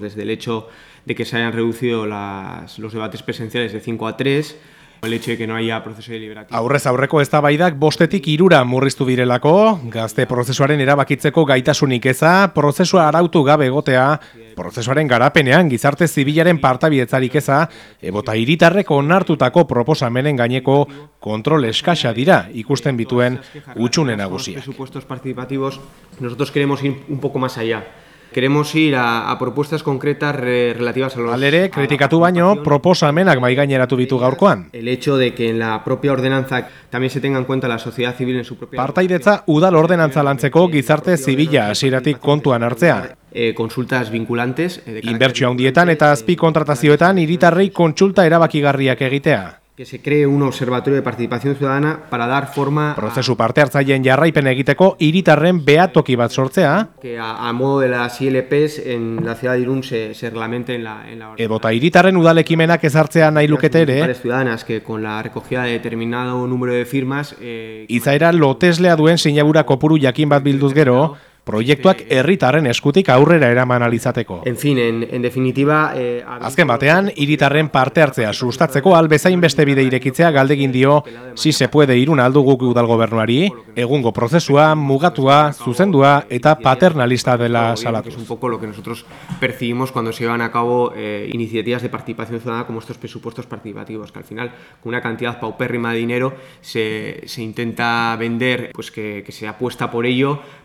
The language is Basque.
Desde el hecho de que se hayan reducido las, los debates presenciales de 5 a 3, el hecho de que no haya proceso deliberativo. Aurrez aurreko eztabaidak bostetik irura murriztu direlako, gazte prozesuaren erabakitzeko gaitasunik eza, prozesua arautu gabe egotea, prozesuaren garapenean gizarte zibilaren partabietzarik eza, ebota hiritarrek onartutako proposamenen gaineko kontrol eskasa dira ikusten bituen utxune nagusiak. Presupuestos participativos, nosotros queremos ir un poco más allá. Queremos ir a, a propuestas concretas re, relativas a los... Alere, kritikatu baino, proposamenak maigaineratu bitu gaurkoan. El hecho de que en la propia ordenanza también se tenga en cuenta la sociedad civil en su propia... Partaidetza udal ordenantza lantzeko gizarte zibila hasieratik kontuan hartzea. Eh, consultas vinculantes... Eh, Inbertsio handietan eta azpi kontratazioetan hiritarrei kontsulta erabakigarriak egitea. Que se cree un observatorio de participación ciudadana para dar forma prozesu parte hartzaileen jarraipen egiteko hiritarren behatoki bat sortzea. Que a, a modo de las ILPs en la ciudad de Irún se, se reglamente en la en la edota hiritarren udalekimenak ezartzea nahi lukete ere. Ciudadanas que con la recogida de determinado número de firmas eh, izaera loteslea duen sinabura kopuru jakin bat bilduz gero proiektuak herritarren eskutik aurrera eraman alizateko. En fin, en, en definitiva... Eh, Azken batean, hiritarren parte hartzea sustatzeko albezain beste bide irekitzea galdegin dio si se puede irun alduguk udal gobernuari, egungo prozesua, mugatua, zuzendua eta paternalista dela salatu. Es un poco lo que nosotros percibimos cuando se llevan a cabo eh, iniciativas de participación ciudadana como estos presupuestos participativos, que al final, con una cantidad paupérrima de dinero, se, se intenta vender pues que, que se apuesta por ello,